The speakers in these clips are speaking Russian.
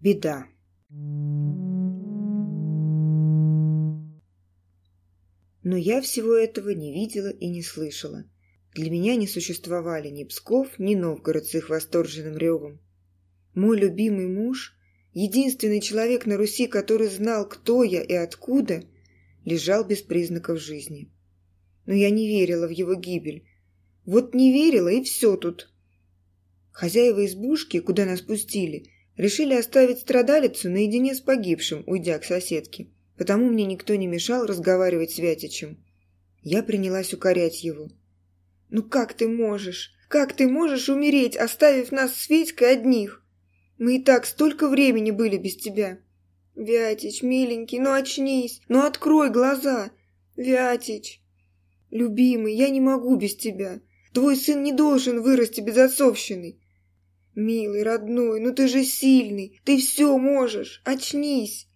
Беда. Но я всего этого не видела и не слышала. Для меня не существовали ни Псков, ни Новгород с их восторженным ревом. Мой любимый муж, единственный человек на Руси, который знал, кто я и откуда, лежал без признаков жизни. Но я не верила в его гибель. Вот не верила, и все тут. Хозяева избушки, куда нас пустили, решили оставить страдалицу наедине с погибшим, уйдя к соседке. Потому мне никто не мешал разговаривать с Вятичем. Я принялась укорять его. «Ну как ты можешь? Как ты можешь умереть, оставив нас с Федькой одних? Мы и так столько времени были без тебя. Вятич, миленький, ну очнись, ну открой глаза. Вятич, любимый, я не могу без тебя. Твой сын не должен вырасти без отцовщины. Милый, родной, ну ты же сильный, ты все можешь, очнись.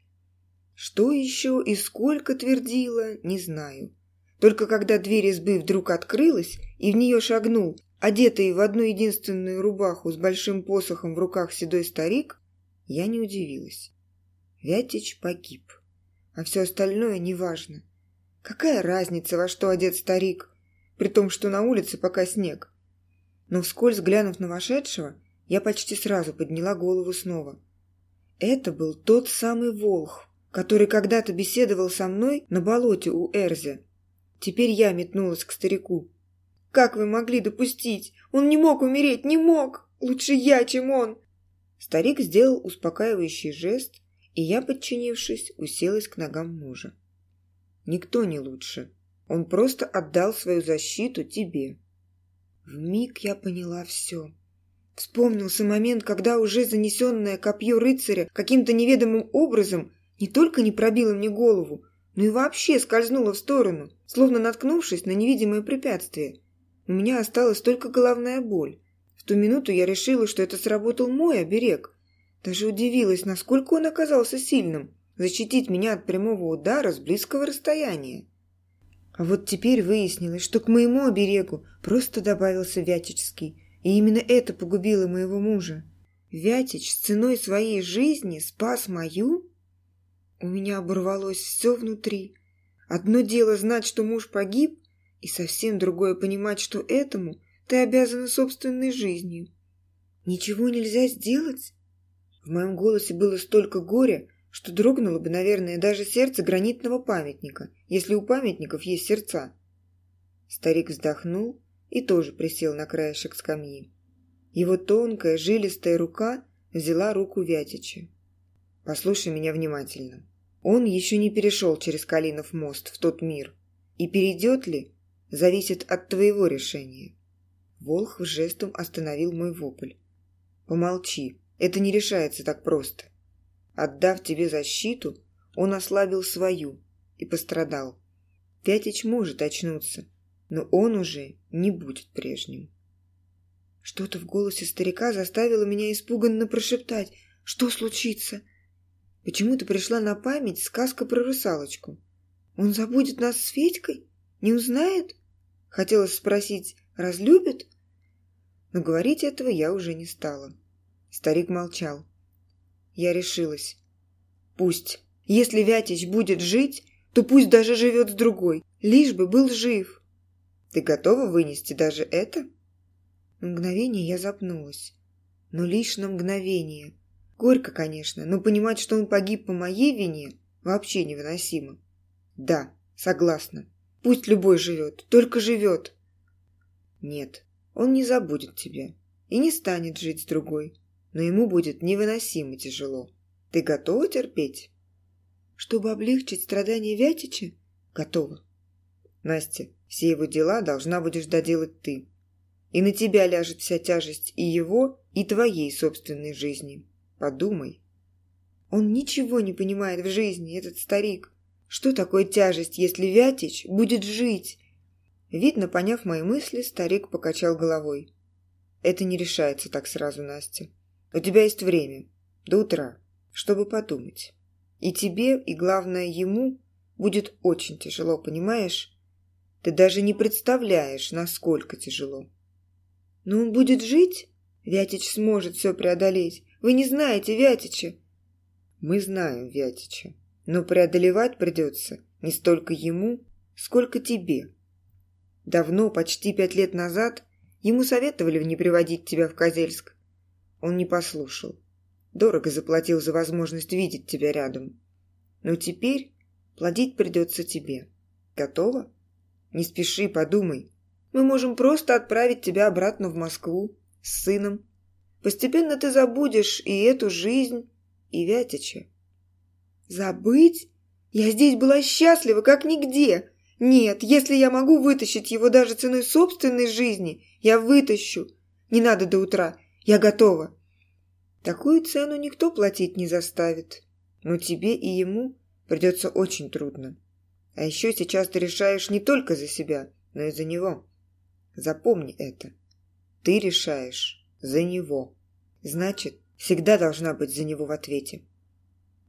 Что еще и сколько твердила, не знаю. Только когда дверь избы вдруг открылась, и в нее шагнул, одетый в одну единственную рубаху с большим посохом в руках седой старик, я не удивилась. Вятич погиб. А все остальное неважно. Какая разница, во что одет старик, при том, что на улице пока снег? Но вскользь глянув на вошедшего, я почти сразу подняла голову снова. Это был тот самый Волх, который когда-то беседовал со мной на болоте у Эрзи. Теперь я метнулась к старику. «Как вы могли допустить? Он не мог умереть, не мог! Лучше я, чем он!» Старик сделал успокаивающий жест, и я, подчинившись, уселась к ногам мужа. «Никто не лучше. Он просто отдал свою защиту тебе». В миг я поняла все. Вспомнился момент, когда уже занесенное копье рыцаря каким-то неведомым образом не только не пробило мне голову, но и вообще скользнуло в сторону, словно наткнувшись на невидимое препятствие. У меня осталась только головная боль. В ту минуту я решила, что это сработал мой оберег. Даже удивилась, насколько он оказался сильным – защитить меня от прямого удара с близкого расстояния. А вот теперь выяснилось, что к моему оберегу просто добавился Вятичский, и именно это погубило моего мужа. Вятич с ценой своей жизни спас мою? У меня оборвалось все внутри. Одно дело знать, что муж погиб, и совсем другое понимать, что этому ты обязана собственной жизнью. Ничего нельзя сделать? В моем голосе было столько горя, что дрогнуло бы, наверное, даже сердце гранитного памятника, если у памятников есть сердца. Старик вздохнул и тоже присел на краешек скамьи. Его тонкая, жилистая рука взяла руку Вятича. «Послушай меня внимательно. Он еще не перешел через Калинов мост в тот мир. И перейдет ли, зависит от твоего решения. Волх жестом остановил мой вопль. Помолчи, это не решается так просто. Отдав тебе защиту, он ослабил свою и пострадал. Пятич может очнуться, но он уже не будет прежним. Что-то в голосе старика заставило меня испуганно прошептать. «Что случится?» Почему-то пришла на память сказка про русалочку. Он забудет нас с Федькой? Не узнает? Хотелось спросить, разлюбит? Но говорить этого я уже не стала. Старик молчал. Я решилась. Пусть. Если Вятич будет жить, то пусть даже живет с другой, лишь бы был жив. Ты готова вынести даже это? На мгновение я запнулась. Но лишь на мгновение. Горько, конечно, но понимать, что он погиб по моей вине, вообще невыносимо. Да, согласна. Пусть любой живет, только живет. Нет, он не забудет тебя и не станет жить с другой, но ему будет невыносимо тяжело. Ты готова терпеть? Чтобы облегчить страдания Вятича? Готова. Настя, все его дела должна будешь доделать ты. И на тебя ляжет вся тяжесть и его, и твоей собственной жизни. Подумай. Он ничего не понимает в жизни, этот старик. Что такое тяжесть, если Вятич будет жить? Видно, поняв мои мысли, старик покачал головой. Это не решается так сразу, Настя. У тебя есть время, до утра, чтобы подумать. И тебе, и главное ему, будет очень тяжело, понимаешь? Ты даже не представляешь, насколько тяжело. Но он будет жить? Вятич сможет все преодолеть. Вы не знаете Вятича. Мы знаем Вятича, но преодолевать придется не столько ему, сколько тебе. Давно, почти пять лет назад, ему советовали не приводить тебя в Козельск. Он не послушал. Дорого заплатил за возможность видеть тебя рядом. Но теперь платить придется тебе. Готова? Не спеши, подумай. Мы можем просто отправить тебя обратно в Москву с сыном. Постепенно ты забудешь и эту жизнь, и Вятича. Забыть? Я здесь была счастлива, как нигде. Нет, если я могу вытащить его даже ценой собственной жизни, я вытащу. Не надо до утра. Я готова. Такую цену никто платить не заставит. Но тебе и ему придется очень трудно. А еще сейчас ты решаешь не только за себя, но и за него. Запомни это. Ты решаешь за него. Значит, всегда должна быть за него в ответе.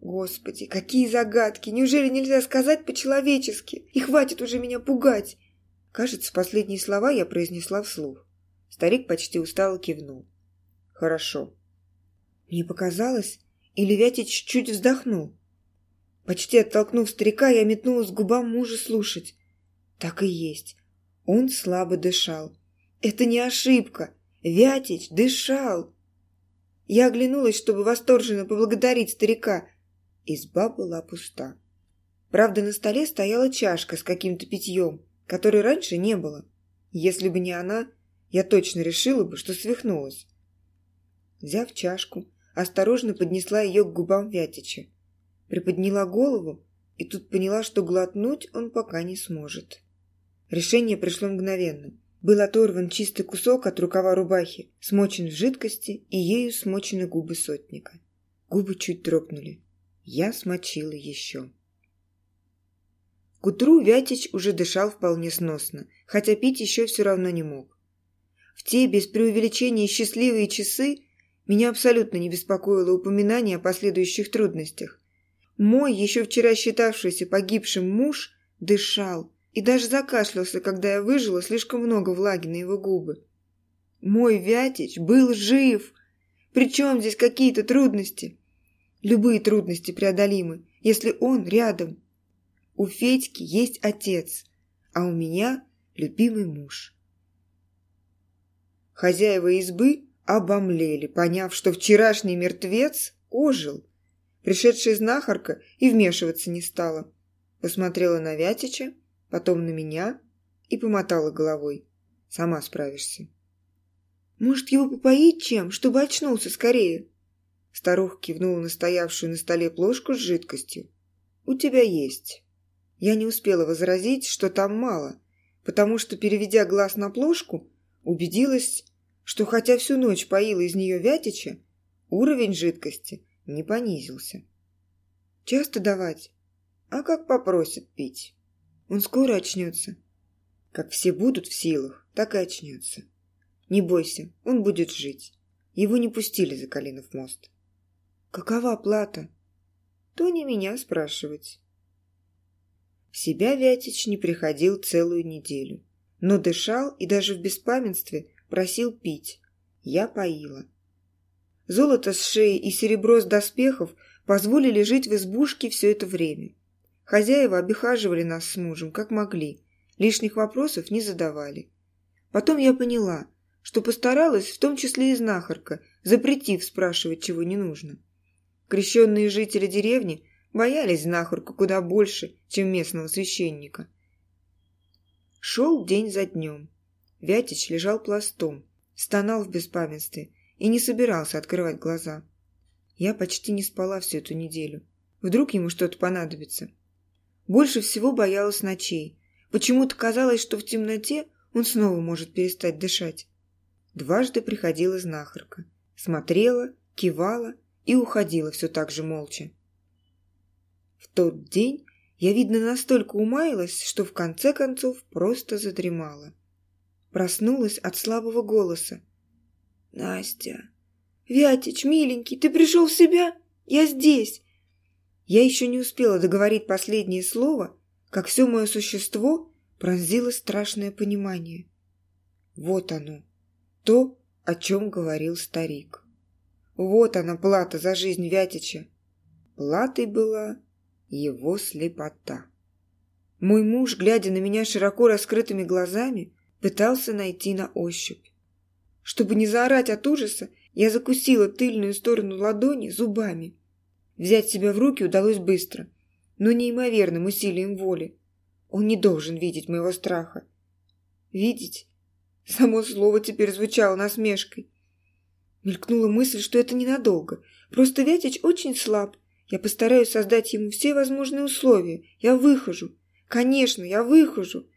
Господи, какие загадки! Неужели нельзя сказать по-человечески? И хватит уже меня пугать! Кажется, последние слова я произнесла вслух. Старик почти устало кивнул. Хорошо. Мне показалось, или Вятич чуть вздохнул. Почти оттолкнув старика, я метнулась к губам мужа слушать. Так и есть. Он слабо дышал. Это не ошибка. Вятич дышал. Я оглянулась, чтобы восторженно поблагодарить старика. Изба была пуста. Правда, на столе стояла чашка с каким-то питьем, которой раньше не было. Если бы не она, я точно решила бы, что свихнулась. Взяв чашку, осторожно поднесла ее к губам Вятича. Приподняла голову и тут поняла, что глотнуть он пока не сможет. Решение пришло мгновенно. Был оторван чистый кусок от рукава рубахи, смочен в жидкости и ею смочены губы сотника. Губы чуть дрогнули. Я смочила еще. К утру Вятич уже дышал вполне сносно, хотя пить еще все равно не мог. В те без преувеличения счастливые часы меня абсолютно не беспокоило упоминание о последующих трудностях. Мой, еще вчера считавшийся погибшим муж, дышал и даже закашлялся, когда я выжила слишком много влаги на его губы. Мой Вятич был жив. Причем здесь какие-то трудности? Любые трудности преодолимы, если он рядом. У Федьки есть отец, а у меня любимый муж. Хозяева избы обомлели, поняв, что вчерашний мертвец ожил. Пришедшая знахарка и вмешиваться не стала. Посмотрела на Вятича, потом на меня и помотала головой. Сама справишься. «Может, его попоить чем, чтобы очнулся скорее?» Старуха кивнула на стоявшую на столе плошку с жидкостью. «У тебя есть». Я не успела возразить, что там мало, потому что, переведя глаз на плошку, убедилась, что хотя всю ночь поила из нее Вятича, уровень жидкости не понизился. Часто давать? А как попросят пить? Он скоро очнется. Как все будут в силах, так и очнется. Не бойся, он будет жить. Его не пустили за Калинов мост. Какова плата? То не меня спрашивать. В себя Вятич не приходил целую неделю, но дышал и даже в беспамятстве просил пить. Я поила. Золото с шеи и серебро с доспехов позволили жить в избушке все это время. Хозяева обихаживали нас с мужем, как могли, лишних вопросов не задавали. Потом я поняла, что постаралась, в том числе и знахарка, запретив спрашивать, чего не нужно. Крещенные жители деревни боялись знахарку куда больше, чем местного священника. Шел день за днем. Вятич лежал пластом, стонал в беспамятстве и не собирался открывать глаза. Я почти не спала всю эту неделю. Вдруг ему что-то понадобится. Больше всего боялась ночей. Почему-то казалось, что в темноте он снова может перестать дышать. Дважды приходила знахарка. Смотрела, кивала и уходила все так же молча. В тот день я, видно, настолько умаялась, что в конце концов просто задремала. Проснулась от слабого голоса. «Настя! Вятич, миленький, ты пришел в себя? Я здесь!» Я еще не успела договорить последнее слово, как все мое существо пронзило страшное понимание. Вот оно, то, о чем говорил старик. Вот она, плата за жизнь Вятича. Платой была его слепота. Мой муж, глядя на меня широко раскрытыми глазами, пытался найти на ощупь. Чтобы не заорать от ужаса, я закусила тыльную сторону ладони зубами. Взять себя в руки удалось быстро, но неимоверным усилием воли. Он не должен видеть моего страха. Видеть? Само слово теперь звучало насмешкой. Мелькнула мысль, что это ненадолго. Просто Вятич очень слаб. Я постараюсь создать ему все возможные условия. Я выхожу. Конечно, я выхожу.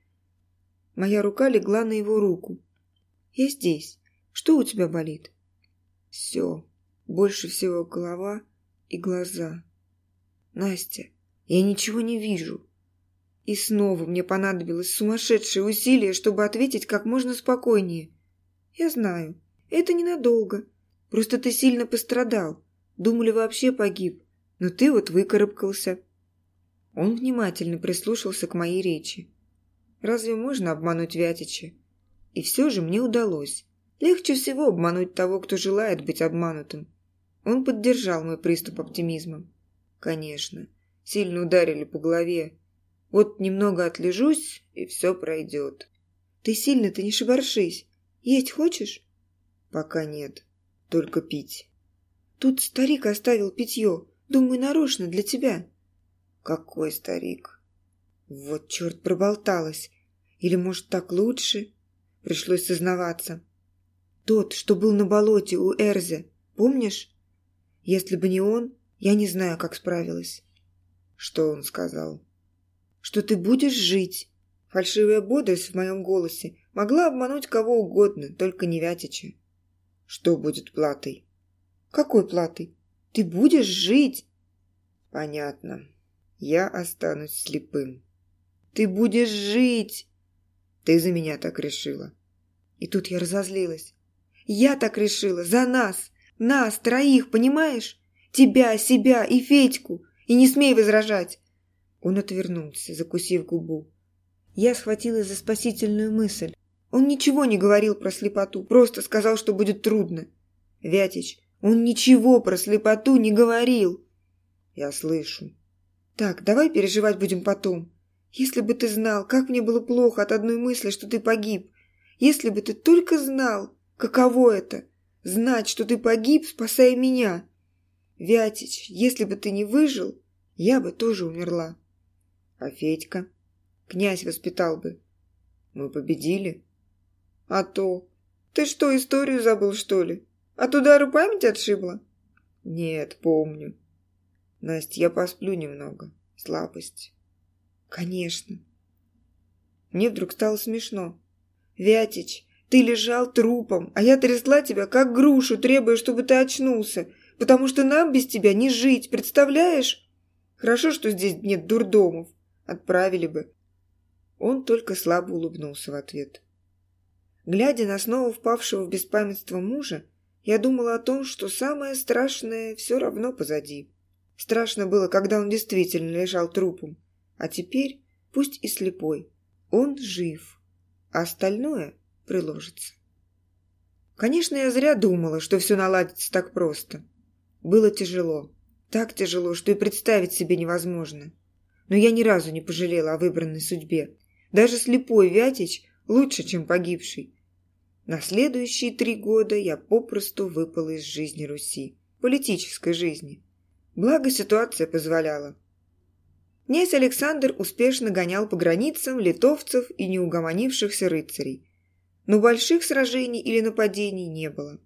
Моя рука легла на его руку. Я здесь. Что у тебя болит? Все. Больше всего голова и глаза. Настя, я ничего не вижу. И снова мне понадобилось сумасшедшее усилие, чтобы ответить как можно спокойнее. Я знаю, это ненадолго. Просто ты сильно пострадал. Думали, вообще погиб. Но ты вот выкарабкался. Он внимательно прислушался к моей речи. Разве можно обмануть Вятича? И все же мне удалось. Легче всего обмануть того, кто желает быть обманутым. Он поддержал мой приступ оптимизма. Конечно, сильно ударили по голове. Вот немного отлежусь, и все пройдет. Ты сильно-то не шебаршись. Есть хочешь? Пока нет. Только пить. Тут старик оставил питье. Думаю, нарочно для тебя. Какой старик? Вот черт проболталась. Или, может, так лучше? Пришлось сознаваться. Тот, что был на болоте у Эрзе, помнишь? Если бы не он, я не знаю, как справилась. Что он сказал? Что ты будешь жить. Фальшивая бодрость в моем голосе могла обмануть кого угодно, только не Вятича. Что будет платой? Какой платой? Ты будешь жить. Понятно. Я останусь слепым. Ты будешь жить. Ты за меня так решила. И тут я разозлилась. Я так решила, за нас. Нас, троих, понимаешь? Тебя, себя и Федьку. И не смей возражать. Он отвернулся, закусив губу. Я схватилась за спасительную мысль. Он ничего не говорил про слепоту, просто сказал, что будет трудно. Вятич, он ничего про слепоту не говорил. Я слышу. Так, давай переживать будем потом. Если бы ты знал, как мне было плохо от одной мысли, что ты погиб. Если бы ты только знал, каково это – знать, что ты погиб, спасая меня. Вятич, если бы ты не выжил, я бы тоже умерла. А Федька? Князь воспитал бы. Мы победили. А то... Ты что, историю забыл, что ли? От удара память отшибла? Нет, помню. Настя, я посплю немного. Слабость. Конечно. Мне вдруг стало смешно. Вятич, ты лежал трупом, а я трясла тебя, как грушу, требуя, чтобы ты очнулся, потому что нам без тебя не жить, представляешь? Хорошо, что здесь нет дурдомов. Отправили бы. Он только слабо улыбнулся в ответ. Глядя на снова впавшего в беспамятство мужа, я думала о том, что самое страшное все равно позади. Страшно было, когда он действительно лежал трупом. А теперь, пусть и слепой, он жив, а остальное приложится. Конечно, я зря думала, что все наладится так просто. Было тяжело. Так тяжело, что и представить себе невозможно. Но я ни разу не пожалела о выбранной судьбе. Даже слепой Вятич лучше, чем погибший. На следующие три года я попросту выпала из жизни Руси, политической жизни. Благо ситуация позволяла. Князь Александр успешно гонял по границам литовцев и неугомонившихся рыцарей. Но больших сражений или нападений не было.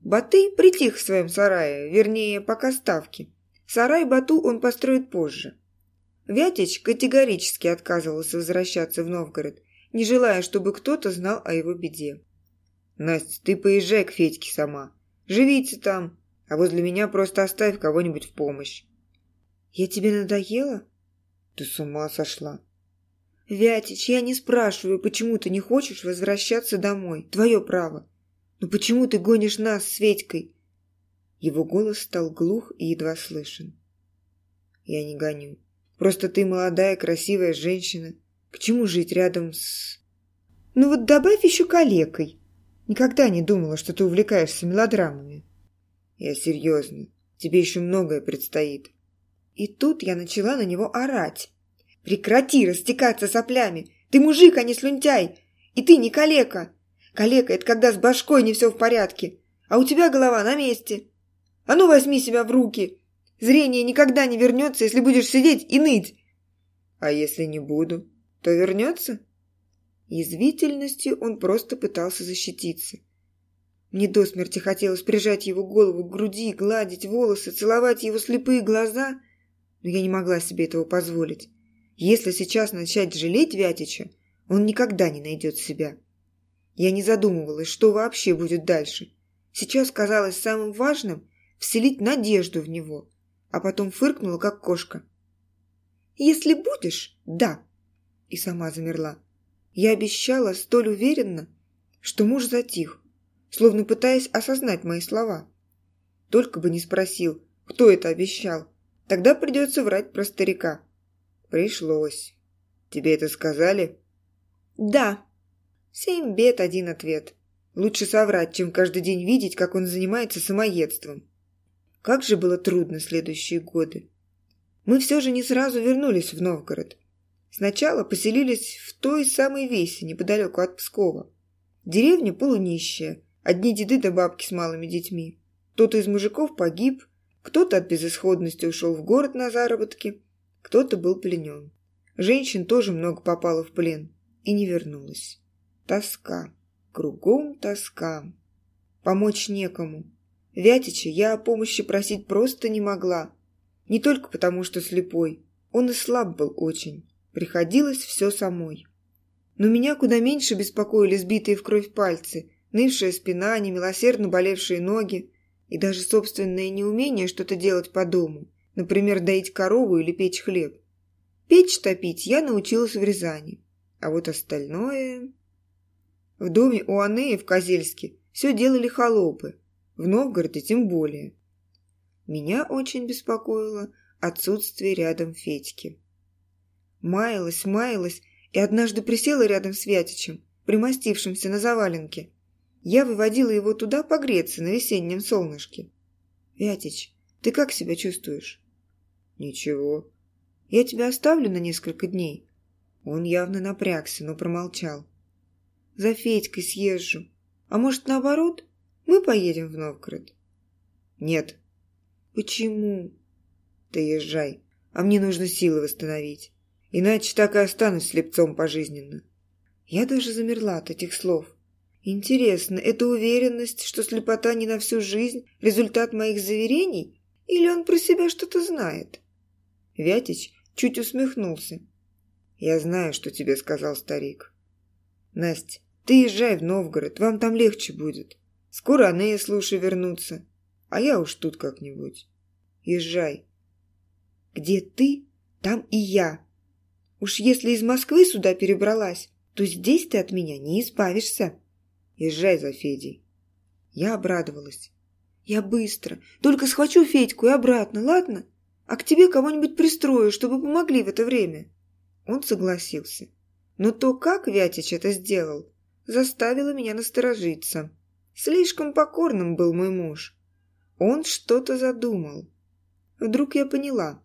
Батый притих в своем сарае, вернее, пока ставки. Сарай Бату он построит позже. Вятич категорически отказывался возвращаться в Новгород, не желая, чтобы кто-то знал о его беде. Настя, ты поезжай к Федьке сама. Живите там, а возле меня просто оставь кого-нибудь в помощь. Я тебе надоела? Ты с ума сошла. Вятич, я не спрашиваю, почему ты не хочешь возвращаться домой. Твое право. Но почему ты гонишь нас с Федькой? Его голос стал глух и едва слышен. Я не гоню. Просто ты молодая, красивая женщина. К чему жить рядом с... Ну вот добавь еще калекой. Никогда не думала, что ты увлекаешься мелодрамами. Я серьезно. Тебе еще многое предстоит. И тут я начала на него орать. «Прекрати растекаться соплями! Ты мужик, а не слюнтяй! И ты не калека! Калека – это когда с башкой не все в порядке, а у тебя голова на месте. А ну возьми себя в руки! Зрение никогда не вернется, если будешь сидеть и ныть!» «А если не буду, то вернется?» Язвительностью он просто пытался защититься. Мне до смерти хотелось прижать его голову к груди, гладить волосы, целовать его слепые глаза, но я не могла себе этого позволить. Если сейчас начать жалеть Вятича, он никогда не найдет себя. Я не задумывалась, что вообще будет дальше. Сейчас казалось самым важным вселить надежду в него, а потом фыркнула, как кошка. «Если будешь, да!» И сама замерла. Я обещала столь уверенно, что муж затих, словно пытаясь осознать мои слова. Только бы не спросил, кто это обещал. Тогда придется врать про старика. Пришлось. Тебе это сказали? Да. Семь бед, один ответ. Лучше соврать, чем каждый день видеть, как он занимается самоедством. Как же было трудно следующие годы. Мы все же не сразу вернулись в Новгород. Сначала поселились в той самой весе, неподалеку от Пскова. Деревня полунищая, Одни деды да бабки с малыми детьми. Кто-то из мужиков погиб, кто-то от безысходности ушел в город на заработки, кто-то был пленен. Женщин тоже много попало в плен и не вернулась. Тоска. Кругом тоска. Помочь некому. Вятича я о помощи просить просто не могла. Не только потому, что слепой. Он и слаб был очень. Приходилось все самой. Но меня куда меньше беспокоили сбитые в кровь пальцы – нывшая спина, немилосердно болевшие ноги и даже собственное неумение что-то делать по дому, например, доить корову или печь хлеб. Печь топить я научилась в Рязани, а вот остальное... В доме у Анеи в Козельске все делали холопы, в Новгороде тем более. Меня очень беспокоило отсутствие рядом Федьки. Маялась, маялась и однажды присела рядом с Вятичем, примостившимся на заваленке, я выводила его туда погреться на весеннем солнышке. «Вятич, ты как себя чувствуешь?» «Ничего. Я тебя оставлю на несколько дней». Он явно напрягся, но промолчал. «За Федькой съезжу. А может, наоборот, мы поедем в Новгород?» «Нет». «Почему?» «Ты езжай, а мне нужно силы восстановить. Иначе так и останусь слепцом пожизненно». Я даже замерла от этих слов. Интересно, это уверенность, что слепота не на всю жизнь – результат моих заверений? Или он про себя что-то знает? Вятич чуть усмехнулся. «Я знаю, что тебе сказал старик. Настя, ты езжай в Новгород, вам там легче будет. Скоро Анея с Лушей вернутся, а я уж тут как-нибудь. Езжай. Где ты, там и я. Уж если из Москвы сюда перебралась, то здесь ты от меня не избавишься». Езжай за Федей». Я обрадовалась. «Я быстро. Только схвачу Федьку и обратно, ладно? А к тебе кого-нибудь пристрою, чтобы помогли в это время». Он согласился. Но то, как Вятич это сделал, заставило меня насторожиться. Слишком покорным был мой муж. Он что-то задумал. Вдруг я поняла.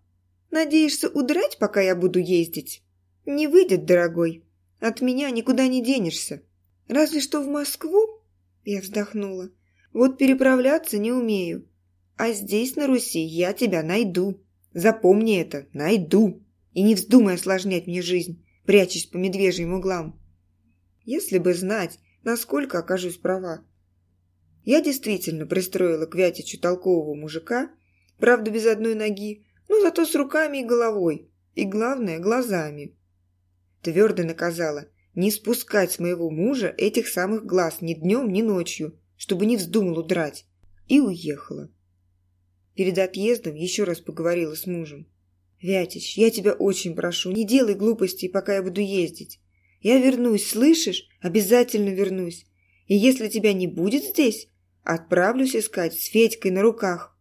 «Надеешься удрать, пока я буду ездить?» «Не выйдет, дорогой. От меня никуда не денешься. Разве что в Москву?» Я вздохнула. «Вот переправляться не умею. А здесь, на Руси, я тебя найду. Запомни это, найду. И не вздумай осложнять мне жизнь, прячась по медвежьим углам. Если бы знать, насколько окажусь права. Я действительно пристроила к Вятичу толкового мужика, правда, без одной ноги, но зато с руками и головой, и, главное, глазами. Твердо наказала, не спускать с моего мужа этих самых глаз ни днем, ни ночью, чтобы не вздумал удрать. И уехала. Перед отъездом еще раз поговорила с мужем. «Вятич, я тебя очень прошу, не делай глупостей, пока я буду ездить. Я вернусь, слышишь? Обязательно вернусь. И если тебя не будет здесь, отправлюсь искать с Федькой на руках».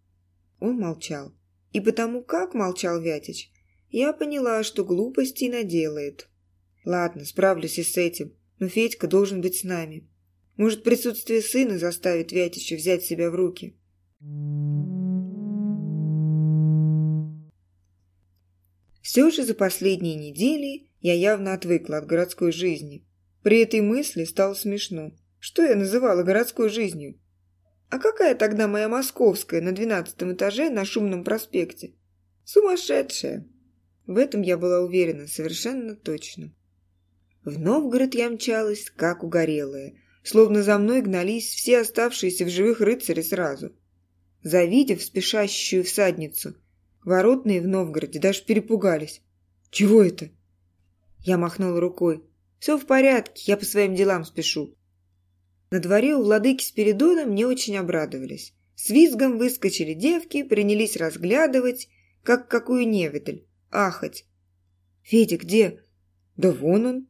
Он молчал. И потому, как молчал Вятич, я поняла, что глупостей наделает. Ладно, справлюсь и с этим, но Федька должен быть с нами. Может, присутствие сына заставит Вятича взять себя в руки. Все же за последние недели я явно отвыкла от городской жизни. При этой мысли стало смешно. Что я называла городской жизнью? А какая тогда моя московская на двенадцатом этаже на шумном проспекте? Сумасшедшая! В этом я была уверена совершенно точно. В Новгород я мчалась, как угорелая, словно за мной гнались все оставшиеся в живых рыцари сразу. Завидев спешащую всадницу, воротные в Новгороде даже перепугались. «Чего это?» Я махнула рукой. «Все в порядке, я по своим делам спешу». На дворе у владыки Спиридона мне очень обрадовались. С визгом выскочили девки, принялись разглядывать, как какую невидаль, ахать. «Федя где?» «Да вон он».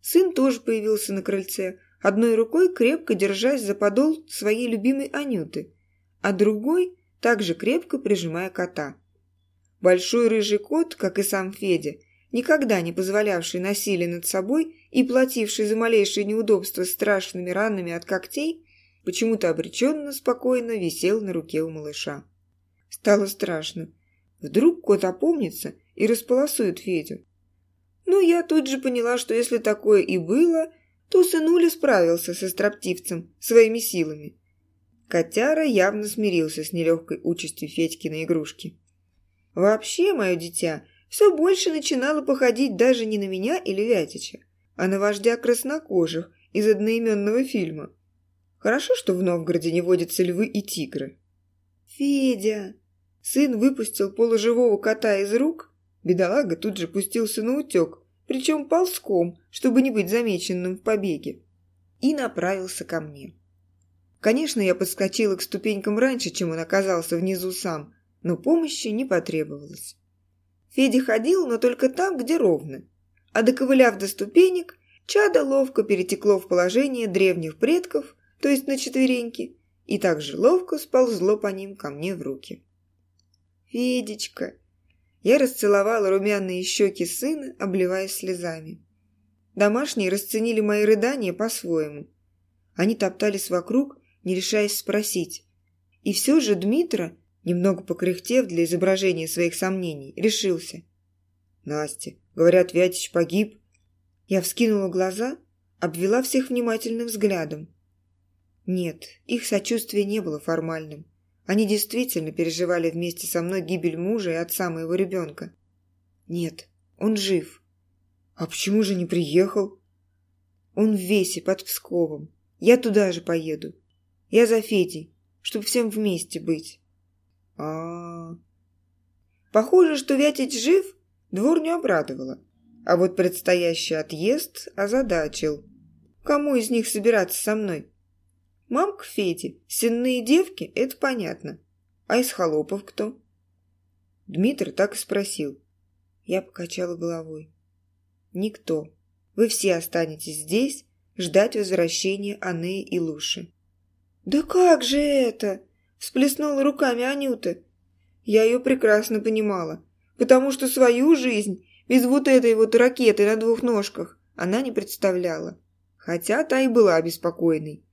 Сын тоже появился на крыльце, одной рукой крепко держась за подол своей любимой Анюты, а другой также крепко прижимая кота. Большой рыжий кот, как и сам Федя, никогда не позволявший насилие над собой и плативший за малейшие неудобства страшными ранами от когтей, почему-то обреченно спокойно висел на руке у малыша. Стало страшно. Вдруг кот опомнится и располосует Федю. Но я тут же поняла, что если такое и было, то сынуля справился со строптивцем своими силами. Котяра явно смирился с нелегкой участью Федькиной игрушки. Вообще, мое дитя все больше начинало походить даже не на меня или Вятича, а на вождя краснокожих из одноименного фильма. Хорошо, что в Новгороде не водятся львы и тигры. «Федя!» Сын выпустил полуживого кота из рук. Бедолага тут же пустился на утек, причем ползком, чтобы не быть замеченным в побеге, и направился ко мне. Конечно, я подскочила к ступенькам раньше, чем он оказался внизу сам, но помощи не потребовалось. Федя ходил, но только там, где ровно. А доковыляв до ступенек, чадо ловко перетекло в положение древних предков, то есть на четвереньки, и также ловко сползло по ним ко мне в руки. «Федечка!» Я расцеловала румяные щеки сына, обливаясь слезами. Домашние расценили мои рыдания по-своему. Они топтались вокруг, не решаясь спросить. И все же Дмитра Немного покряхтев для изображения своих сомнений, решился. «Настя, говорят, Вятич погиб». Я вскинула глаза, обвела всех внимательным взглядом. Нет, их сочувствие не было формальным. Они действительно переживали вместе со мной гибель мужа и отца моего ребенка. Нет, он жив. А почему же не приехал? Он в весе под Псковом. Я туда же поеду. Я за Федей, чтобы всем вместе быть а, Похоже, что Вятич жив, двор не обрадовало. А вот предстоящий отъезд озадачил. Кому из них собираться со мной? Мамка Фети, сенные девки – это понятно. А из холопов кто? Дмитрий так и спросил. Я покачала головой. Никто. Вы все останетесь здесь, ждать возвращения Анны и Луши. «Да как же это?» Всплеснула руками Анюта. Я ее прекрасно понимала, потому что свою жизнь без вот этой вот ракеты на двух ножках она не представляла, хотя та и была обеспокоенной.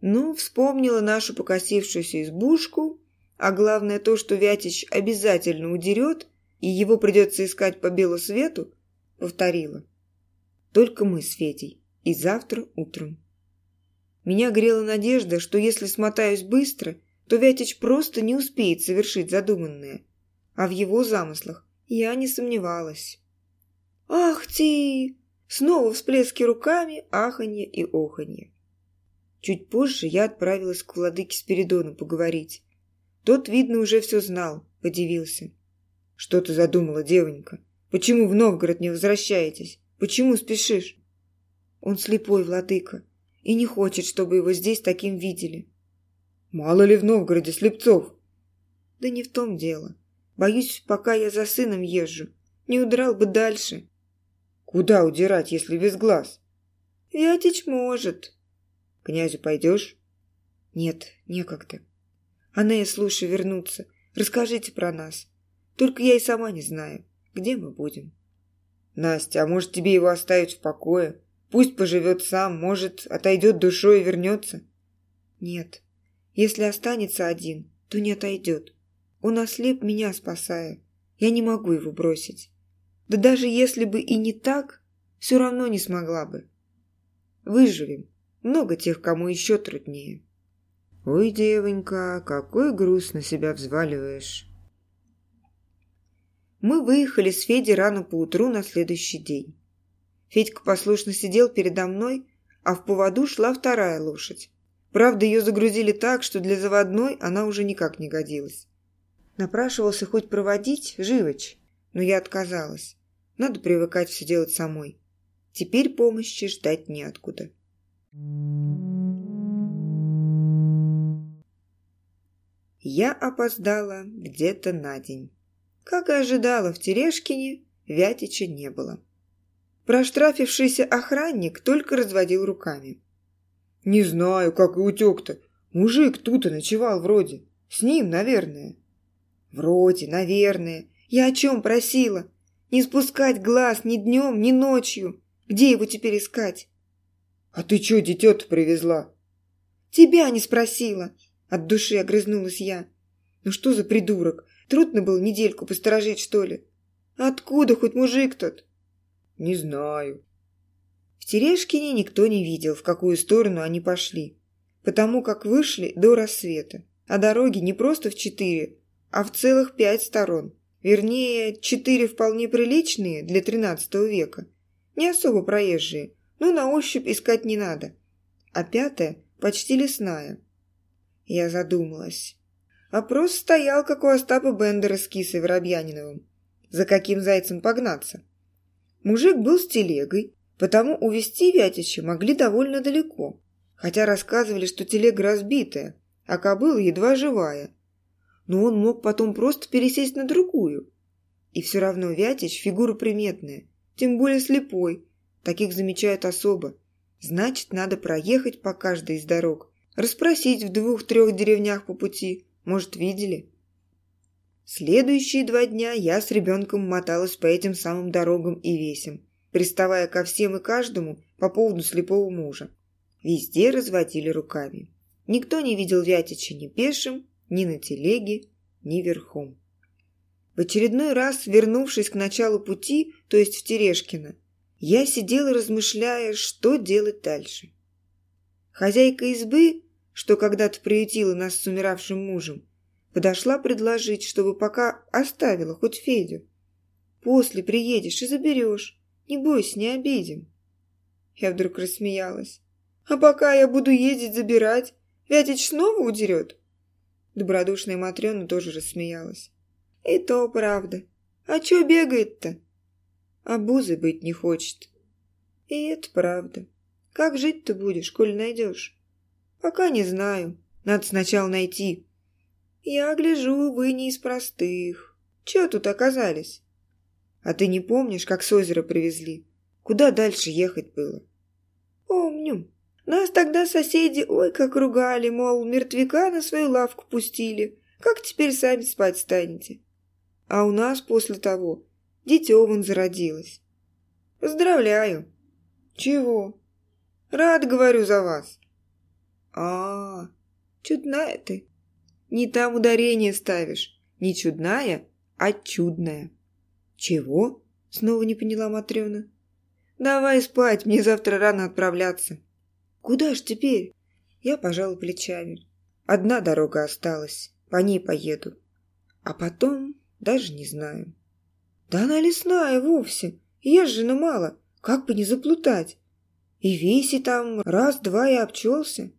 Ну, вспомнила нашу покосившуюся избушку, а главное то, что Вятич обязательно удерет, и его придется искать по белу свету, повторила. Только мы с Федей, и завтра утром. Меня грела надежда, что если смотаюсь быстро, то Вятич просто не успеет совершить задуманное. А в его замыслах я не сомневалась. «Ах ты!» Снова всплески руками, аханье и оханье. Чуть позже я отправилась к владыке Спиридону поговорить. Тот, видно, уже все знал, подивился. «Что ты задумала, девонька? Почему в Новгород не возвращаетесь? Почему спешишь?» «Он слепой, владыка и не хочет, чтобы его здесь таким видели. Мало ли в Новгороде слепцов? Да не в том дело. Боюсь, пока я за сыном езжу. Не удрал бы дальше. Куда удирать, если без глаз? Вятич может. Князю пойдешь? Нет, некогда. Анея, слушай, вернуться. Расскажите про нас. Только я и сама не знаю, где мы будем. Настя, а может тебе его оставить в покое? Пусть поживет сам, может, отойдет душой и вернется. Нет, если останется один, то не отойдет. Он ослеп меня спасая. Я не могу его бросить. Да даже если бы и не так, все равно не смогла бы. Выживем. Много тех, кому еще труднее. Ой, девонька, какой груз на себя взваливаешь. Мы выехали с Федей рано поутру на следующий день. Федька послушно сидел передо мной, а в поводу шла вторая лошадь. Правда, ее загрузили так, что для заводной она уже никак не годилась. Напрашивался хоть проводить живоч, но я отказалась. Надо привыкать все делать самой. Теперь помощи ждать неоткуда. Я опоздала где-то на день. Как и ожидала, в Терешкине Вятича не было. Проштрафившийся охранник только разводил руками. «Не знаю, как и утек-то. Мужик тут и ночевал вроде. С ним, наверное». «Вроде, наверное. Я о чем просила? Не спускать глаз ни днем, ни ночью. Где его теперь искать?» «А ты что дитё-то привезла?» «Тебя не спросила!» От души огрызнулась я. «Ну что за придурок? Трудно было недельку посторожить, что ли? Откуда хоть мужик тот?» «Не знаю». В Терешкине никто не видел, в какую сторону они пошли, потому как вышли до рассвета. А дороги не просто в четыре, а в целых пять сторон. Вернее, четыре вполне приличные для тринадцатого века. Не особо проезжие, но на ощупь искать не надо. А пятая почти лесная. Я задумалась. Вопрос стоял, как у Остапа Бендера с Кисой Воробьяниновым. За каким зайцем погнаться? Мужик был с телегой, потому увезти Вятича могли довольно далеко. Хотя рассказывали, что телега разбитая, а кобыла едва живая. Но он мог потом просто пересесть на другую. И все равно Вятич – фигура приметная, тем более слепой. Таких замечают особо. Значит, надо проехать по каждой из дорог, расспросить в двух-трех деревнях по пути. Может, видели? Следующие два дня я с ребенком моталась по этим самым дорогам и весям, приставая ко всем и каждому по поводу слепого мужа. Везде разводили руками. Никто не видел Вятича ни пешим, ни на телеге, ни верхом. В очередной раз, вернувшись к началу пути, то есть в Терешкино, я сидела, размышляя, что делать дальше. Хозяйка избы, что когда-то приютила нас с умиравшим мужем, подошла предложить, чтобы пока оставила хоть Федю. После приедешь и заберешь. Не бойся, не обидим. Я вдруг рассмеялась. А пока я буду ездить забирать, Вятич снова удерет? Добродушная Матрена тоже рассмеялась. И то правда. А чё бегает-то? Обузой быть не хочет. И это правда. Как жить-то будешь, коль найдешь? Пока не знаю. Надо сначала найти. Я гляжу, вы не из простых. Чего тут оказались? А ты не помнишь, как с озера привезли? Куда дальше ехать было? Помню. Нас тогда соседи ой как ругали, мол, мертвяка на свою лавку пустили. Как теперь сами спать станете? А у нас после того дитё вон зародилось. Поздравляю. Чего? Рад, говорю, за вас. А, -а, -а чудная ты. Не там ударение ставишь. Не чудная, а чудная. Чего? Снова не поняла Матрёна. Давай спать, мне завтра рано отправляться. Куда ж теперь? Я пожала плечами. Одна дорога осталась, по ней поеду. А потом даже не знаю. Да она лесная вовсе, езжена мало, как бы не заплутать. И веси там раз-два и обчелся.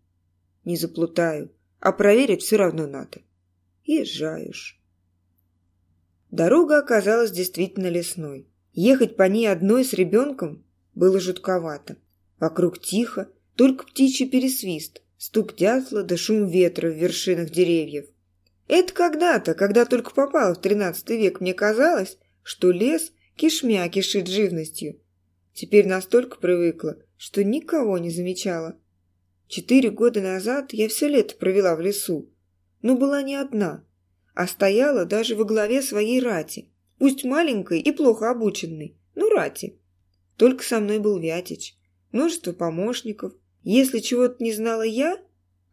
Не заплутаю, а проверить все равно надо. Езжаешь. Дорога оказалась действительно лесной. Ехать по ней одной с ребенком было жутковато. Вокруг тихо, только птичий пересвист, стук дятла да шум ветра в вершинах деревьев. Это когда-то, когда только попала в тринадцатый век, мне казалось, что лес кишмя кишит живностью. Теперь настолько привыкла, что никого не замечала. Четыре года назад я все лето провела в лесу, но была не одна, а стояла даже во главе своей рати, пусть маленькой и плохо обученной, но рати. Только со мной был Вятич, множество помощников. Если чего-то не знала я,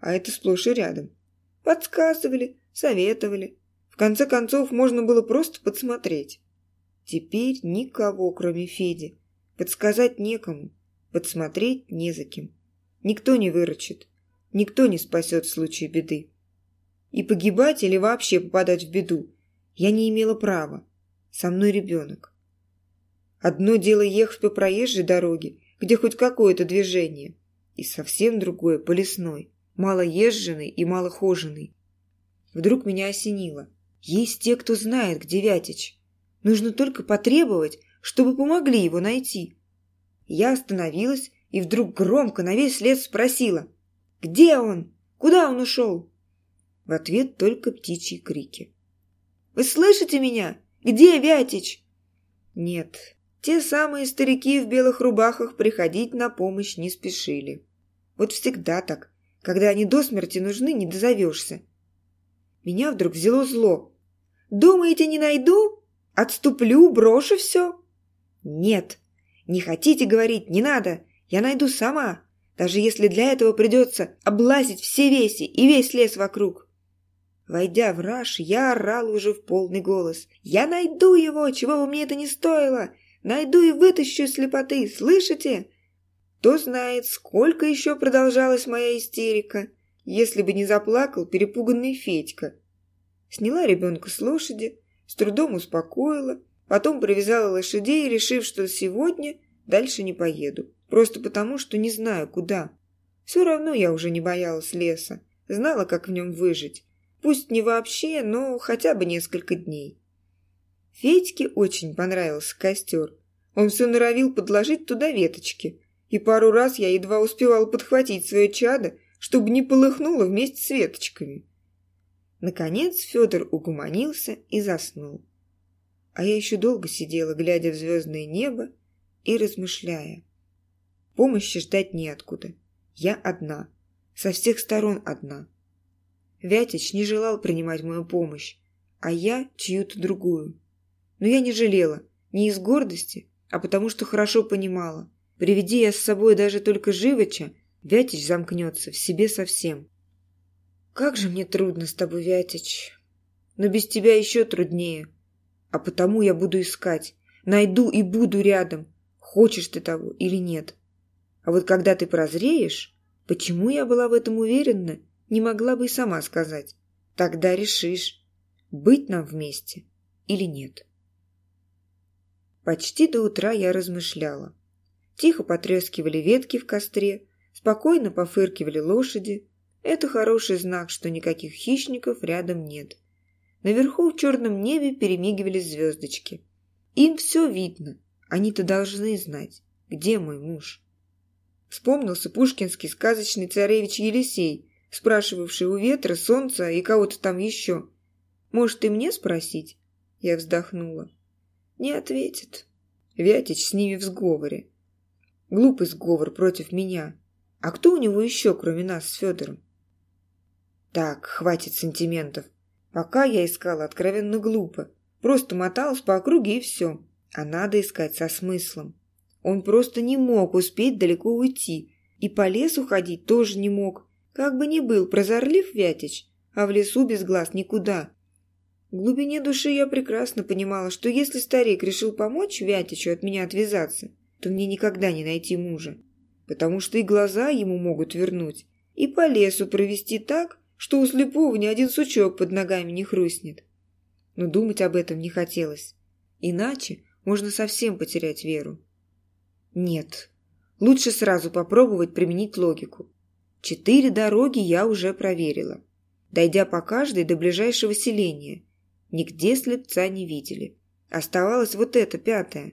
а это сплошь и рядом, подсказывали, советовали. В конце концов, можно было просто подсмотреть. Теперь никого, кроме Феди. Подсказать некому, подсмотреть не за кем. Никто не выручит, никто не спасет в случае беды. И погибать или вообще попадать в беду я не имела права. Со мной ребенок. Одно дело ехать по проезжей дороге, где хоть какое-то движение, и совсем другое по лесной, малоезженной и малохоженной. Вдруг меня осенило. Есть те, кто знает, где Вятич. Нужно только потребовать, чтобы помогли его найти. Я остановилась и вдруг громко на весь лес спросила. «Где он? Куда он ушел?» В ответ только птичьи крики. «Вы слышите меня? Где Вятич?» Нет, те самые старики в белых рубахах приходить на помощь не спешили. Вот всегда так. Когда они до смерти нужны, не дозовешься. Меня вдруг взяло зло. «Думаете, не найду? Отступлю, брошу все?» «Нет, не хотите говорить, не надо. Я найду сама, даже если для этого придется облазить все веси и весь лес вокруг». Войдя в раж, я орал уже в полный голос. «Я найду его, чего бы мне это не стоило! Найду и вытащу слепоты, слышите?» Кто знает, сколько еще продолжалась моя истерика, если бы не заплакал перепуганный Федька. Сняла ребенка с лошади, с трудом успокоила, потом привязала лошадей, решив, что сегодня дальше не поеду, просто потому, что не знаю, куда. Все равно я уже не боялась леса, знала, как в нем выжить. Пусть не вообще, но хотя бы несколько дней. Федьке очень понравился костер. Он все норовил подложить туда веточки, и пару раз я едва успевал подхватить свое чадо, чтобы не полыхнуло вместе с веточками. Наконец Федор угуманился и заснул. А я еще долго сидела, глядя в звездное небо и размышляя. Помощи ждать неоткуда. Я одна. Со всех сторон одна. Вятич не желал принимать мою помощь, а я чью-то другую. Но я не жалела, не из гордости, а потому что хорошо понимала. Приведи я с собой даже только Живыча, Вятич замкнется в себе совсем. Как же мне трудно с тобой, Вятич. Но без тебя еще труднее. А потому я буду искать. Найду и буду рядом. Хочешь ты того или нет. А вот когда ты прозреешь, почему я была в этом уверена, не могла бы и сама сказать. Тогда решишь, быть нам вместе или нет. Почти до утра я размышляла. Тихо потрескивали ветки в костре, спокойно пофыркивали лошади. Это хороший знак, что никаких хищников рядом нет. Наверху в черном небе перемигивались звездочки. Им все видно, они-то должны знать, где мой муж. Вспомнился пушкинский сказочный царевич Елисей, спрашивавший у ветра, солнца и кого-то там еще. «Может, и мне спросить?» Я вздохнула. «Не ответит. Вятич с ними в сговоре. Глупый сговор против меня. А кто у него еще, кроме нас с Федором? Так, хватит сантиментов. Пока я искала откровенно глупо. Просто моталась по округе и все. А надо искать со смыслом. Он просто не мог успеть далеко уйти. И по лесу ходить тоже не мог. Как бы ни был прозорлив Вятич, а в лесу без глаз никуда. В глубине души я прекрасно понимала, что если старик решил помочь Вятичу от меня отвязаться, то мне никогда не найти мужа, потому что и глаза ему могут вернуть, и по лесу провести так, что у слепого ни один сучок под ногами не хрустнет. Но думать об этом не хотелось, иначе можно совсем потерять веру. Нет, лучше сразу попробовать применить логику. Четыре дороги я уже проверила, дойдя по каждой до ближайшего селения. Нигде слепца не видели. Оставалась вот эта пятая.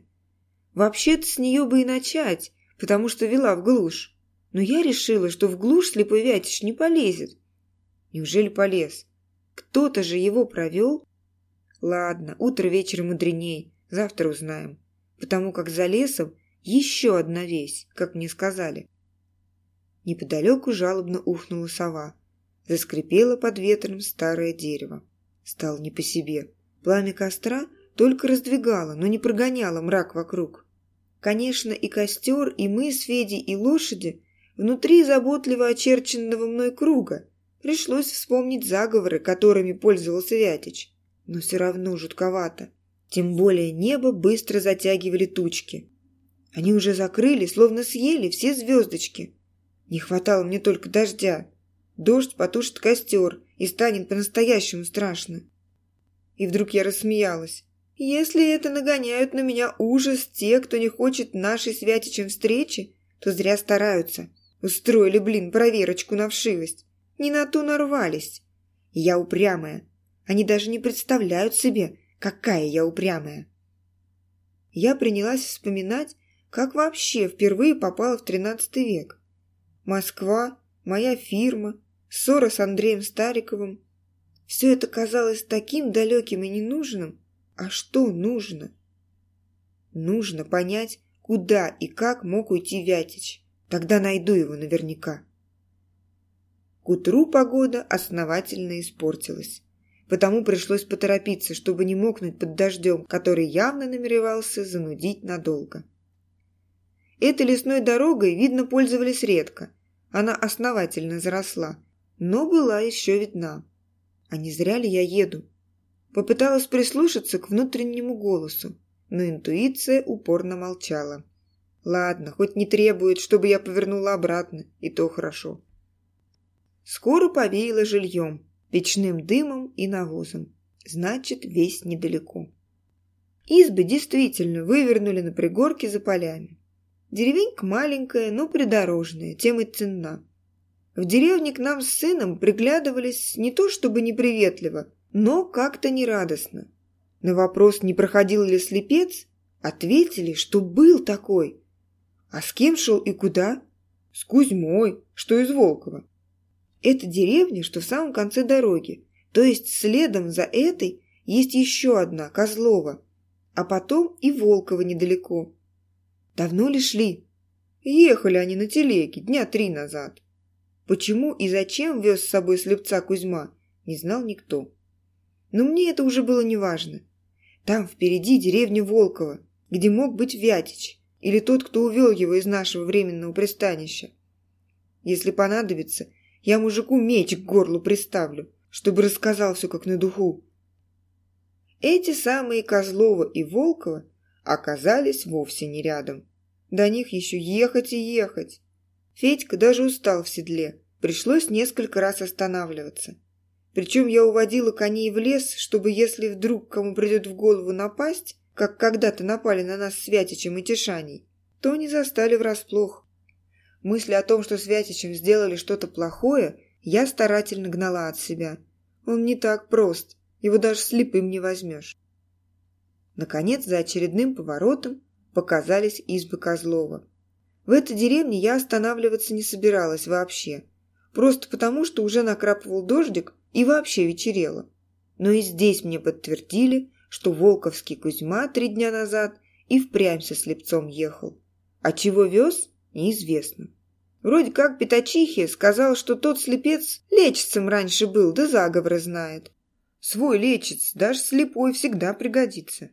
Вообще-то с нее бы и начать, потому что вела в глушь. Но я решила, что в глушь слепой Вятич не полезет. Неужели полез? Кто-то же его провел? Ладно, утро вечера мудреней, завтра узнаем. Потому как за лесом еще одна весь, как мне сказали. Неподалеку жалобно ухнула сова. Заскрипело под ветром старое дерево. Стал не по себе. Пламя костра только раздвигало, но не прогоняло мрак вокруг. Конечно, и костер, и мы с Федей, и лошади внутри заботливо очерченного мной круга. Пришлось вспомнить заговоры, которыми пользовался Вятич. но все равно жутковато. Тем более небо быстро затягивали тучки. Они уже закрыли, словно съели все звездочки. Не хватало мне только дождя. Дождь потушит костер, и станет по-настоящему страшно. И вдруг я рассмеялась. Если это нагоняют на меня ужас те, кто не хочет нашей с Вятичем встречи, то зря стараются. Устроили, блин, проверочку на вшивость. Не на ту нарвались. Я упрямая. Они даже не представляют себе, какая я упрямая. Я принялась вспоминать, как вообще впервые попала в тринадцатый век. Москва, моя фирма, ссора с Андреем Стариковым. Все это казалось таким далеким и ненужным. А что нужно? Нужно понять, куда и как мог уйти Вятич. Тогда найду его наверняка. К утру погода основательно испортилась. Потому пришлось поторопиться, чтобы не мокнуть под дождем, который явно намеревался занудить надолго. Этой лесной дорогой, видно, пользовались редко. Она основательно заросла, но была еще видна. А не зря ли я еду? Попыталась прислушаться к внутреннему голосу, но интуиция упорно молчала. Ладно, хоть не требует, чтобы я повернула обратно, и то хорошо. Скоро повеяло жильем, печным дымом и навозом. Значит, весь недалеко. Избы действительно вывернули на пригорке за полями. Деревенька маленькая, но придорожная, тем и ценна. В деревне к нам с сыном приглядывались не то чтобы неприветливо, но как-то нерадостно. На вопрос, не проходил ли слепец, ответили, что был такой. А с кем шел и куда? С Кузьмой, что из Волкова. Это деревня, что в самом конце дороги, то есть следом за этой есть еще одна, Козлова, а потом и Волкова недалеко. Давно ли шли? Ехали они на телеге дня три назад. Почему и зачем вез с собой слепца Кузьма, не знал никто. Но мне это уже было неважно. Там впереди деревня Волкова, где мог быть Вятич или тот, кто увел его из нашего временного пристанища. Если понадобится, я мужику меч к горлу приставлю, чтобы рассказал все как на духу. Эти самые Козлова и Волкова оказались вовсе не рядом. До них еще ехать и ехать. Федька даже устал в седле. Пришлось несколько раз останавливаться. Причем я уводила коней в лес, чтобы, если вдруг кому придет в голову напасть, как когда-то напали на нас с и Тишаней, то не застали врасплох. Мысли о том, что с сделали что-то плохое, я старательно гнала от себя. Он не так прост, его даже слепым не возьмешь. Наконец, за очередным поворотом показались избы Козлова. В этой деревне я останавливаться не собиралась вообще. Просто потому, что уже накрапывал дождик и вообще вечерело. Но и здесь мне подтвердили, что Волковский Кузьма три дня назад и впрямь со слепцом ехал. А чего вез, неизвестно. Вроде как Пятачихе сказал, что тот слепец лечицем раньше был, да заговоры знает. Свой лечец, даже слепой, всегда пригодится.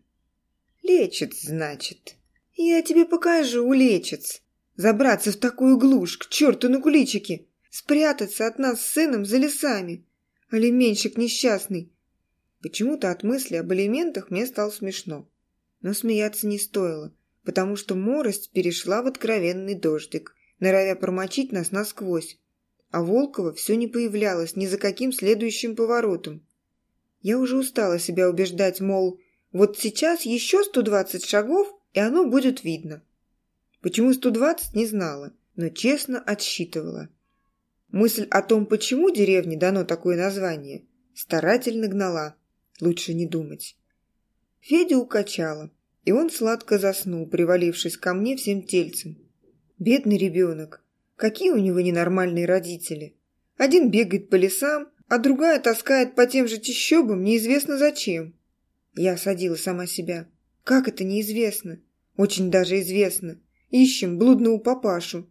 Лечец, значит. Я тебе покажу, лечец. Забраться в такую глушь, к черту на куличики, спрятаться от нас с сыном за лесами. Алименщик несчастный. Почему-то от мысли об элементах мне стало смешно. Но смеяться не стоило, потому что морость перешла в откровенный дождик, норовя промочить нас насквозь. А Волкова все не появлялась ни за каким следующим поворотом. Я уже устала себя убеждать, мол, вот сейчас еще сто двадцать шагов, и оно будет видно. Почему 120, не знала, но честно отсчитывала. Мысль о том, почему деревне дано такое название, старательно гнала. Лучше не думать. Федя укачала, и он сладко заснул, привалившись ко мне всем тельцем. Бедный ребенок. Какие у него ненормальные родители. Один бегает по лесам, а другая таскает по тем же чащобам неизвестно зачем. Я осадила сама себя. Как это неизвестно? Очень даже известно. Ищем блудного папашу.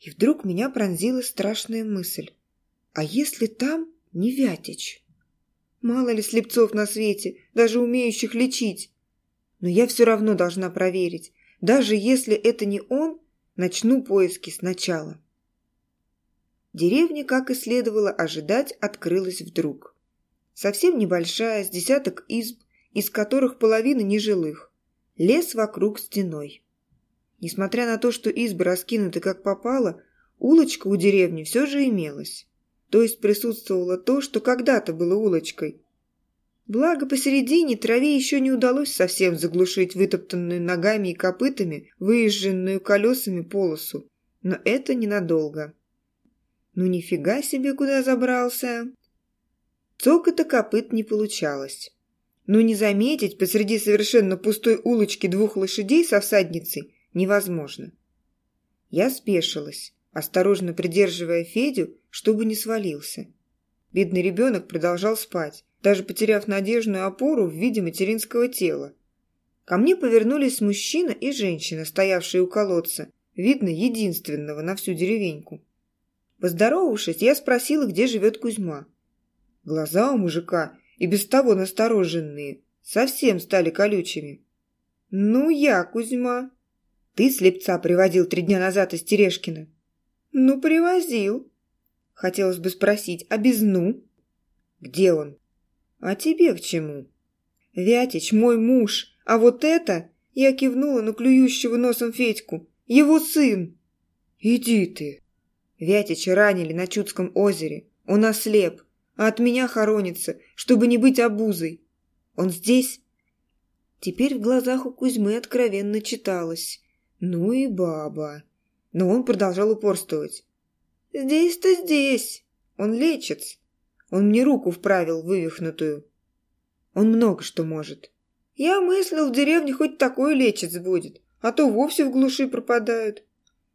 И вдруг меня пронзила страшная мысль. А если там не Вятич? Мало ли слепцов на свете, даже умеющих лечить. Но я все равно должна проверить. Даже если это не он, начну поиски сначала. Деревня, как и следовало ожидать, открылась вдруг. Совсем небольшая, с десяток изб, из которых половина нежилых. Лес вокруг стеной. Несмотря на то, что избы раскинуты как попало, улочка у деревни все же имелась. То есть присутствовало то, что когда-то было улочкой. Благо посередине траве еще не удалось совсем заглушить вытоптанную ногами и копытами, выезженную колесами полосу. Но это ненадолго. Ну нифига себе, куда забрался. Цокота копыт не получалось. Но не заметить посреди совершенно пустой улочки двух лошадей со всадницей невозможно. Я спешилась, осторожно придерживая Федю, чтобы не свалился. Бедный ребенок продолжал спать, даже потеряв надежную опору в виде материнского тела. Ко мне повернулись мужчина и женщина, стоявшие у колодца, видно, единственного на всю деревеньку. Поздоровавшись, я спросила, где живет Кузьма. Глаза у мужика, и без того настороженные, совсем стали колючими. «Ну, я, Кузьма. Ты слепца приводил три дня назад из Терешкина?» «Ну, привозил». Хотелось бы спросить, а без «ну»? «Где он?» «А тебе к чему?» «Вятич мой муж, а вот это...» Я кивнула на клюющего носом Федьку. «Его сын!» «Иди ты!» Вятича ранили на Чудском озере. Он ослеп, а от меня хоронится, чтобы не быть обузой. Он здесь?» Теперь в глазах у Кузьмы откровенно читалось. «Ну и баба!» Но он продолжал упорствовать. «Здесь-то здесь. Он лечится. Он мне руку вправил, вывихнутую. Он много что может. Я мыслил, в деревне хоть такой лечец будет, а то вовсе в глуши пропадают.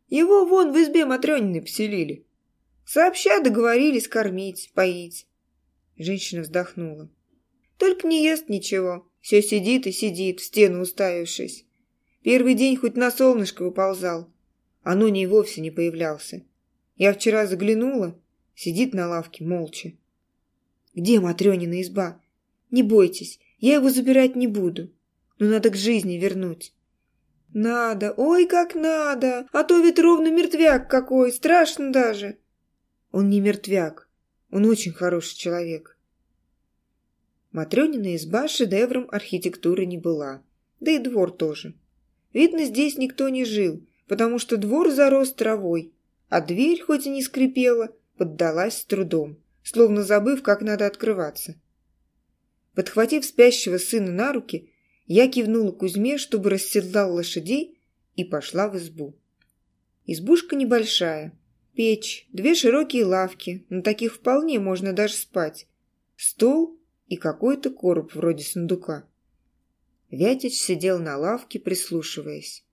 Его вон в избе Матрёниной поселили. Сообща договорились кормить, поить. Женщина вздохнула. Только не ест ничего. Все сидит и сидит, в стену уставившись. Первый день хоть на солнышко выползал. а ну не вовсе не появлялся. Я вчера заглянула, сидит на лавке молча. Где Матрёнина изба? Не бойтесь, я его забирать не буду. Но надо к жизни вернуть. Надо, ой, как надо, а то ведь ровно мертвяк какой, страшно даже. Он не мертвяк, он очень хороший человек. Матрёнина изба шедевром архитектуры не была, да и двор тоже. Видно, здесь никто не жил, потому что двор зарос травой, а дверь, хоть и не скрипела, поддалась с трудом словно забыв, как надо открываться. Подхватив спящего сына на руки, я кивнула Кузьме, чтобы расседлал лошадей, и пошла в избу. Избушка небольшая, печь, две широкие лавки, на таких вполне можно даже спать, стол и какой-то короб вроде сундука. Вятич сидел на лавке, прислушиваясь.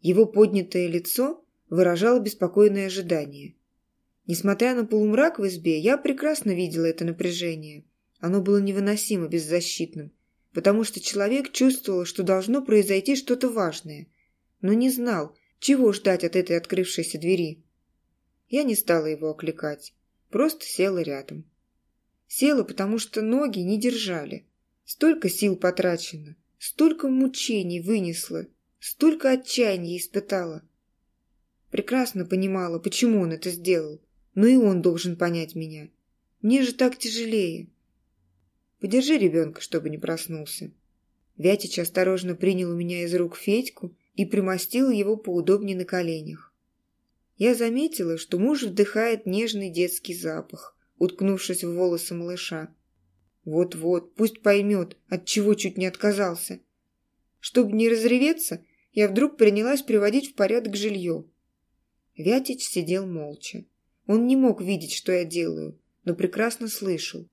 Его поднятое лицо выражало беспокойное ожидание. Несмотря на полумрак в избе, я прекрасно видела это напряжение. Оно было невыносимо беззащитным, потому что человек чувствовал, что должно произойти что-то важное, но не знал, чего ждать от этой открывшейся двери. Я не стала его окликать, просто села рядом. Села, потому что ноги не держали. Столько сил потрачено, столько мучений вынесла, столько отчаяния испытала. Прекрасно понимала, почему он это сделал но и он должен понять меня. Мне же так тяжелее. Подержи ребенка, чтобы не проснулся. Вятич осторожно принял у меня из рук Федьку и примостил его поудобнее на коленях. Я заметила, что муж вдыхает нежный детский запах, уткнувшись в волосы малыша. Вот-вот, пусть поймет, от чего чуть не отказался. Чтобы не разреветься, я вдруг принялась приводить в порядок жилье. Вятич сидел молча. Он не мог видеть, что я делаю, но прекрасно слышал.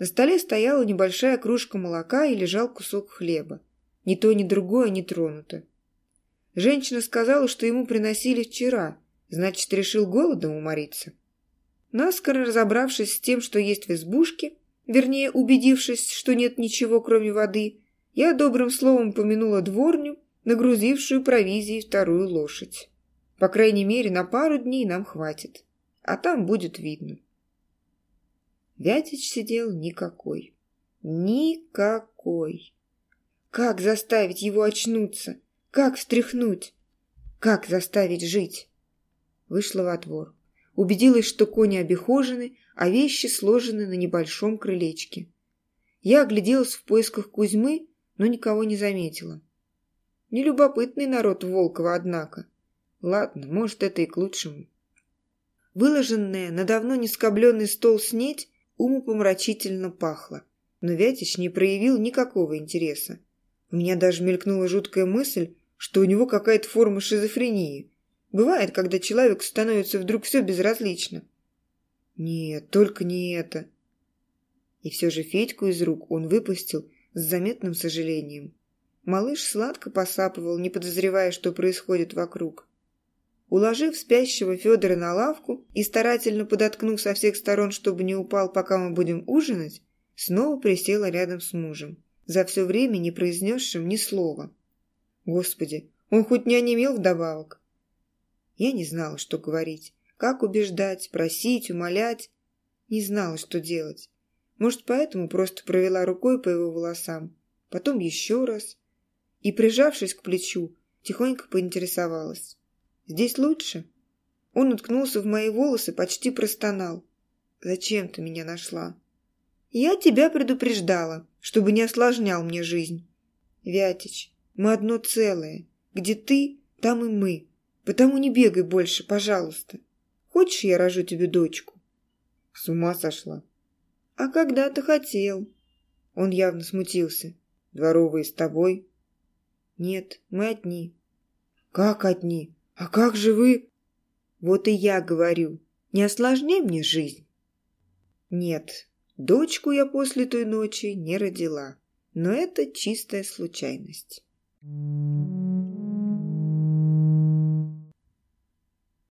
На столе стояла небольшая кружка молока и лежал кусок хлеба. Ни то, ни другое не тронуто. Женщина сказала, что ему приносили вчера, значит, решил голодом умориться. Наскоро разобравшись с тем, что есть в избушке, вернее, убедившись, что нет ничего, кроме воды, я добрым словом помянула дворню, нагрузившую провизией вторую лошадь. По крайней мере, на пару дней нам хватит а там будет видно. Вятич сидел никакой. Никакой. Как заставить его очнуться? Как встряхнуть? Как заставить жить? Вышла во двор. убедилась, что кони обихожены, а вещи сложены на небольшом крылечке. Я огляделась в поисках Кузьмы, но никого не заметила. Нелюбопытный народ Волкова, однако. Ладно, может, это и к лучшему. Выложенная на давно не скобленный стол снеть умопомрачительно пахло. Но Вятич не проявил никакого интереса. У меня даже мелькнула жуткая мысль, что у него какая-то форма шизофрении. Бывает, когда человек становится вдруг все безразлично. Нет, только не это. И все же Федьку из рук он выпустил с заметным сожалением. Малыш сладко посапывал, не подозревая, что происходит вокруг. Уложив спящего Федора на лавку и старательно подоткнув со всех сторон, чтобы не упал, пока мы будем ужинать, снова присела рядом с мужем, за все время не произнесшим ни слова. Господи, он хоть не онемел вдобавок. Я не знала, что говорить, как убеждать, просить, умолять. Не знала, что делать. Может, поэтому просто провела рукой по его волосам, потом еще раз, и, прижавшись к плечу, тихонько поинтересовалась. «Здесь лучше?» Он уткнулся в мои волосы, почти простонал. «Зачем ты меня нашла?» «Я тебя предупреждала, чтобы не осложнял мне жизнь». «Вятич, мы одно целое. Где ты, там и мы. Потому не бегай больше, пожалуйста. Хочешь, я рожу тебе дочку?» С ума сошла. «А когда ты хотел?» Он явно смутился. «Дворовые с тобой?» «Нет, мы одни». «Как одни? А как же вы?» «Вот и я говорю, не осложняй мне жизнь». «Нет, дочку я после той ночи не родила, но это чистая случайность».